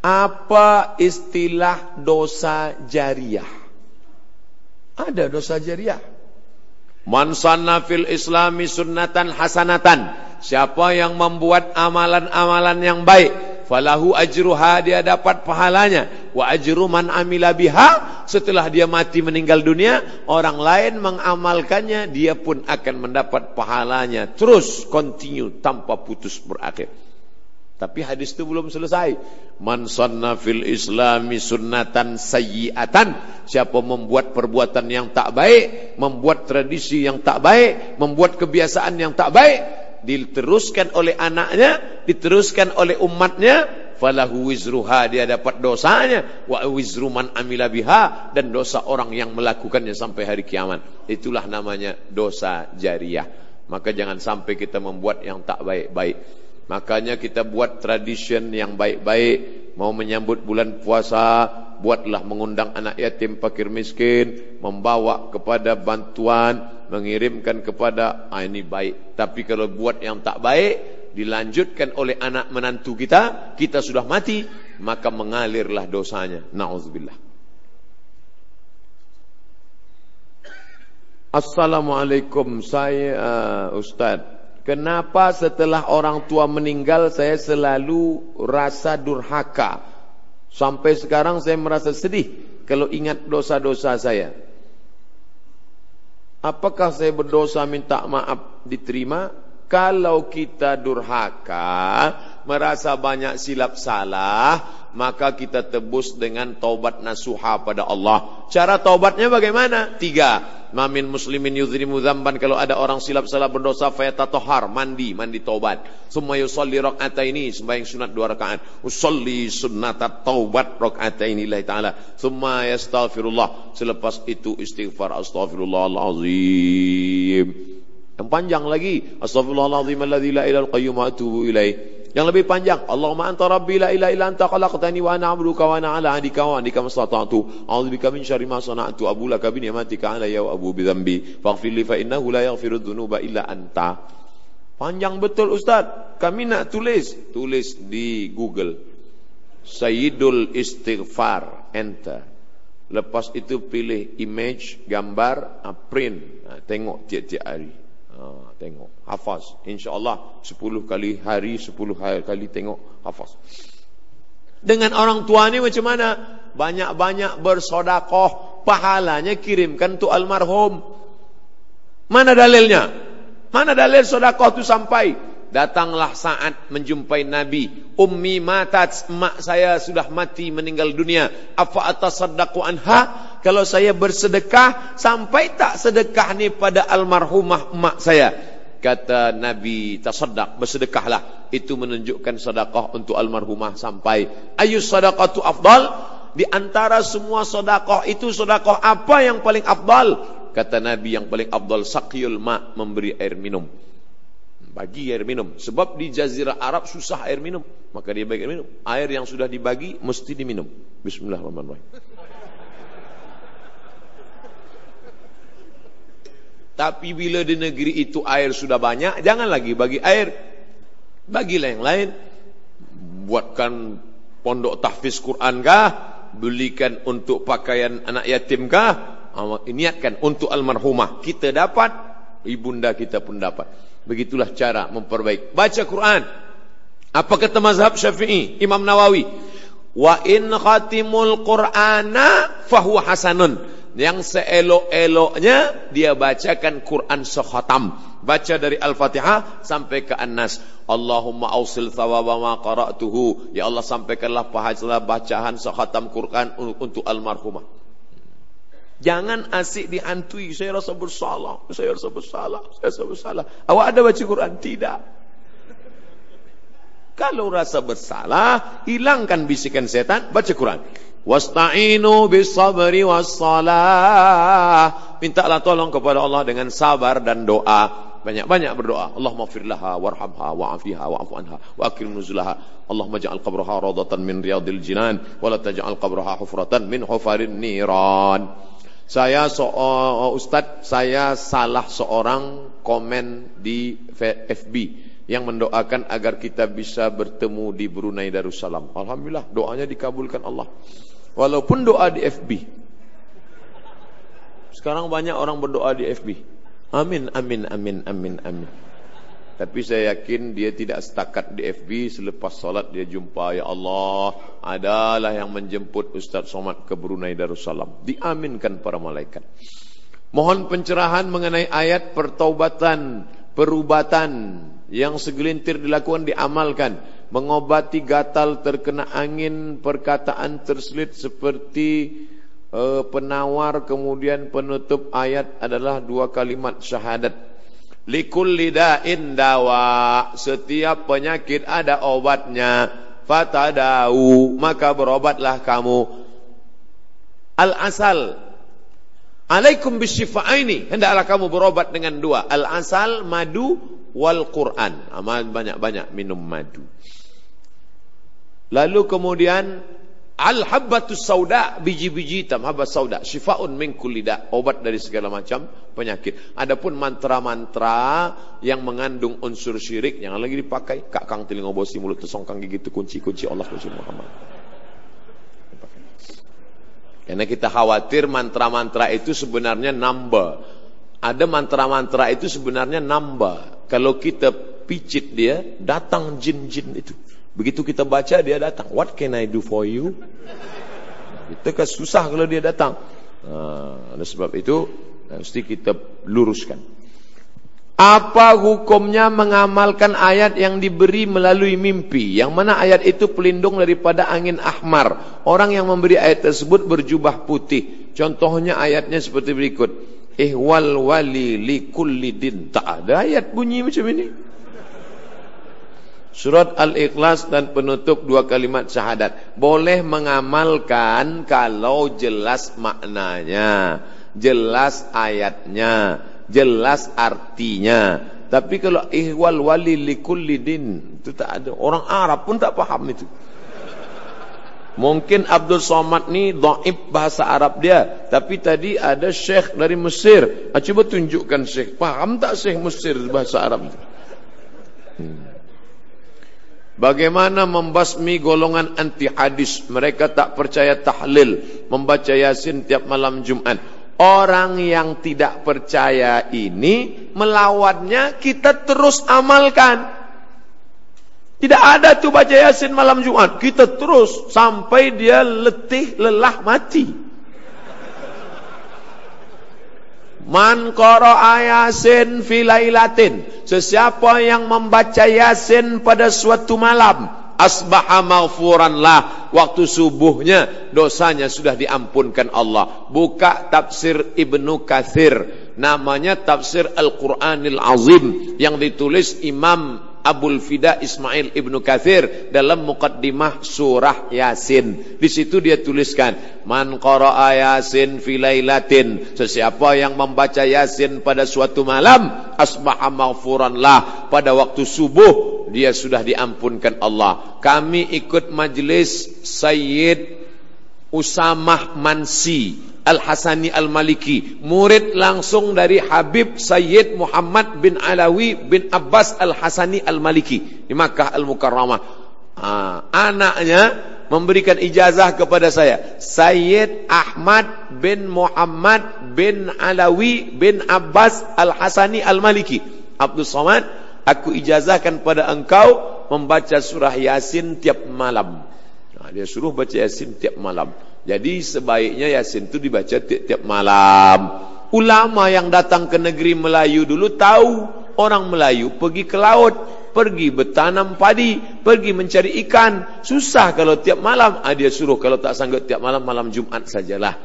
Apa istilah dosa jariah? Ada dosa jariah. Man sanna fil islami sunnatan hasanatan. Siapa yang membuat amalan-amalan yang baik, falahu ajruha dia dapat pahalanya. Wa ajru man amila biha setelah dia mati meninggal dunia, orang lain mengamalkannya, dia pun akan mendapat pahalanya. Terus continue tanpa putus berakhir. Tapi hadis itu belum selesai. Man sanna fil islami sunnatan sayyi'atan. Siapa membuat perbuatan yang tak baik, membuat tradisi yang tak baik, membuat kebiasaan yang tak baik, diteruskan oleh anaknya, diteruskan oleh umatnya, falahu wizruha dia dapat dosanya wa wizru man amila biha dan dosa orang yang melakukannya sampai hari kiamat. Itulah namanya dosa jariah. Maka jangan sampai kita membuat yang tak baik-baik. Makanya kita buat tradition yang baik-baik. Mau menyambut bulan puasa, buatlah mengundang anak yatim fakir miskin, membawa kepada bantuan, mengirimkan kepada, ah ini baik. Tapi kalau buat yang tak baik, dilanjutkan oleh anak menantu kita, kita sudah mati, maka mengalirlah dosanya. Na'udzubillah. Assalamualaikum, saya uh, Ustaz. Kenapa setelah orang tua meninggal saya selalu rasa durhaka. Sampai sekarang saya merasa sedih kalau ingat dosa-dosa saya. Apakah saya berdosa minta maaf diterima? Kalau kita durhaka, merasa banyak silap salah, maka kita tebus dengan taubat nasuha pada Allah. Cara taubatnya bagaimana? Tiga. Mamin muslimin yudhrimu zamban kalau ada orang silap salah berdosa fayatatohar mandi mandi taubat. Summa yusalli ini sembahyang sunat dua rakaat. Usalli sunnata taubat ini lillahi taala. Summa yastaghfirullah. Selepas itu istighfar astaghfirullahalazim. Yang panjang lagi astaghfirullahalazim alladzi la ilaha illa ilaih. Yang lebih panjang, Allahumma anta rabbi la ilaha illa anta khalaqtani wa ana 'abduka wa ana 'ala 'ahdika wa 'indika mastata'tu. A'udzubika min syarri ma sana'tu. Abu laka bi ni'matika 'alayya wa abu bi dzambi. Faghfir li fa innahu la yaghfiru dzunuba illa anta. Panjang betul Ustaz. Kami nak tulis, tulis di Google. Sayyidul Istighfar, enter. Lepas itu pilih image, gambar, print. tengok tiap-tiap hari. Ha, tengok. Hafaz. Insyaallah 10 kali hari 10 kali tengok hafaz. Dengan orang tua ni macam mana? Banyak-banyak bersedekah pahalanya kirimkan tu almarhum. Mana dalilnya? Mana dalil sedekah tu sampai? Datanglah saat menjumpai nabi. Ummi matat. Mak saya sudah mati meninggal dunia. Apa atas sedekah anha kalau saya bersedekah sampai tak sedekah ni pada almarhumah mak saya. Kata Nabi tasaddaq bersedekahlah. Itu menunjukkan sedekah untuk almarhumah sampai. Ayu sedekatu afdal? Di antara semua sedekah itu sedekah apa yang paling afdal? Kata Nabi yang paling afdal saqiyul ma memberi air minum. Bagi air minum. Sebab di jazirah Arab susah air minum. Maka dia bagi air minum. Air yang sudah dibagi mesti diminum. Bismillahirrahmanirrahim Tapi bila di negeri itu air sudah banyak, jangan lagi bagi air. Bagilah yang lain. Buatkan pondok tahfiz Quran kah? Belikan untuk pakaian anak yatim kah? Niatkan untuk almarhumah. Kita dapat, ibunda kita pun dapat. Begitulah cara memperbaik. Baca Quran. Apa kata mazhab syafi'i? Imam Nawawi. Wa in khatimul Qur'ana fahuwa hasanun yang seelok-eloknya dia bacakan Quran sekhatam. Baca dari Al-Fatihah sampai ke An-Nas. Allahumma ausil thawaba ma qara'tuhu. Ya Allah sampaikanlah pahala bacaan sekhatam Quran untuk almarhumah. Jangan asik dihantui. Saya rasa bersalah. Saya rasa bersalah. Saya rasa bersalah. Awak ada baca Quran? Tidak. Kalau rasa bersalah, hilangkan bisikan setan, baca Quran. Wasta'inu bis sabri was salah. Mintalah tolong kepada Allah dengan sabar dan doa. Banyak-banyak berdoa. Allahumma fir laha warhamha wa'afiha wa'fu anha wa akrim nuzulaha. Allahumma ja'al qabraha radatan min riyadil jinan wa la taj'al qabraha hufratan min hufarin niran. Saya so, uh, Ustadz, saya salah seorang komen di FB yang mendoakan agar kita bisa bertemu di Brunei Darussalam. Alhamdulillah, doanya dikabulkan Allah. Walaupun doa di FB. Sekarang banyak orang berdoa di FB. Amin, amin, amin, amin, amin. Tapi saya yakin dia tidak setakat di FB selepas solat dia jumpa ya Allah adalah yang menjemput Ustaz Somad ke Brunei Darussalam. Diaminkan para malaikat. Mohon pencerahan mengenai ayat pertaubatan, perubatan yang segelintir dilakukan diamalkan. Mengobati gatal terkena angin, perkataan terselit seperti uh, penawar kemudian penutup ayat adalah dua kalimat syahadat. Likulli da'in dawa setiap penyakit ada obatnya. Fatadau maka berobatlah kamu. Al asal alaikum bisyifa'aini hendaklah kamu berobat dengan dua. Al asal madu wal quran. Amal banyak-banyak minum madu. Lalu kemudian Al habbatus sauda biji-biji hitam. Habbat sauda. Syifaun min obat dari segala macam penyakit. Adapun mantra-mantra yang mengandung unsur syirik yang lagi dipakai kak kang telinga bosi mulut tersongkang gigi itu kunci-kunci Allah kunci Muhammad. Karena kita khawatir mantra-mantra itu sebenarnya nambah. Ada mantra-mantra itu sebenarnya nambah. Kalau kita picit dia, datang jin-jin itu. Begitu kita baca dia datang. What can I do for you? Kita kan susah kalau dia datang. Nah, oleh sebab itu mesti kita luruskan. Apa hukumnya mengamalkan ayat yang diberi melalui mimpi? Yang mana ayat itu pelindung daripada angin ahmar. Orang yang memberi ayat tersebut berjubah putih. Contohnya ayatnya seperti berikut. Ihwal wali li kulli din. Tak ada ayat bunyi macam ini. Surat Al-Ikhlas dan penutup dua kalimat syahadat. Boleh mengamalkan kalau jelas maknanya, jelas ayatnya, jelas artinya. Tapi kalau ihwal wali likulli din, itu tak ada. Orang Arab pun tak paham itu. Mungkin Abdul Somad ni dhaif bahasa Arab dia, tapi tadi ada syekh dari Mesir. Ah, cuba tunjukkan syekh. Paham tak syekh Mesir bahasa Arab itu? Hmm. Bagaimana membasmi golongan anti hadis? Mereka tak percaya tahlil, membaca yasin tiap malam Jumat. Orang yang tidak percaya ini melawannya kita terus amalkan. Tidak ada tuh baca yasin malam Jumat. Kita terus sampai dia letih, lelah, mati. Man qara'a yasin filailatin. Sesiapa yang membaca yasin pada suatu malam, asbaha maghfuran lah. Waktu subuhnya dosanya sudah diampunkan Allah. Buka tafsir Ibnu Kathir. Namanya tafsir Al-Quranil Azim. Yang ditulis Imam Abul Fida Ismail Ibnu Kathir dalam mukaddimah surah Yasin. Di situ dia tuliskan, "Man qara'a Yasin fi lailatin." Sesiapa yang membaca Yasin pada suatu malam, asbaha maghfuran lah. Pada waktu subuh dia sudah diampunkan Allah. Kami ikut majlis Sayyid Usamah Mansi Al-Hasani Al-Maliki. Murid langsung dari Habib Sayyid Muhammad bin Alawi bin Abbas Al-Hasani Al-Maliki Di Makkah Al-Mukarramah. Ha, Anaknya memberikan ijazah kepada saya. Sayyid Ahmad bin Muhammad bin Alawi bin Abbas Al-Hasani Al-Maliki. Abdul Somad Aku ijazahkan pada engkau Membaca surah Yasin tiap malam nah, Dia suruh baca Yasin tiap malam jadi sebaiknya Yasin itu dibaca tiap-tiap malam. Ulama yang datang ke negeri Melayu dulu tahu orang Melayu pergi ke laut, pergi bertanam padi, pergi mencari ikan. Susah kalau tiap malam. Ah, dia suruh kalau tak sanggup tiap malam, malam Jumat sajalah.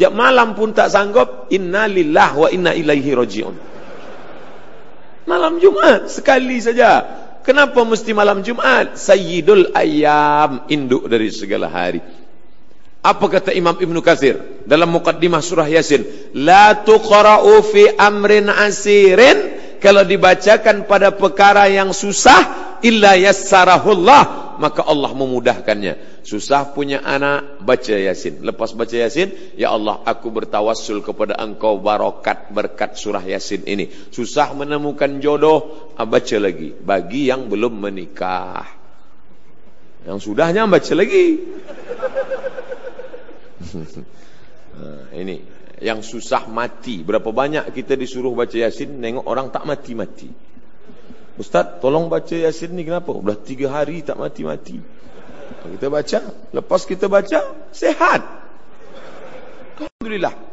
Tiap malam pun tak sanggup, inna lillah wa inna ilaihi roji'un. Malam Jumat sekali saja. Kenapa mesti malam Jumat? Sayyidul ayam, induk dari segala hari. Apa kata Imam Ibn Kathir dalam mukaddimah surah Yasin? La tuqra'u fi amrin asirin kalau dibacakan pada perkara yang susah illa yassarahullah maka Allah memudahkannya. Susah punya anak baca yasin. Lepas baca yasin ya Allah aku bertawassul kepada engkau barokat berkat surah yasin ini. Susah menemukan jodoh ah, baca lagi. Bagi yang belum menikah. Yang sudahnya baca lagi. Nah, ini. Yang susah mati. Berapa banyak kita disuruh baca yasin nengok orang tak mati-mati Ustaz, tolong baca Yasin ni kenapa? Sudah tiga hari tak mati-mati. Kita baca. Lepas kita baca, sehat. Alhamdulillah.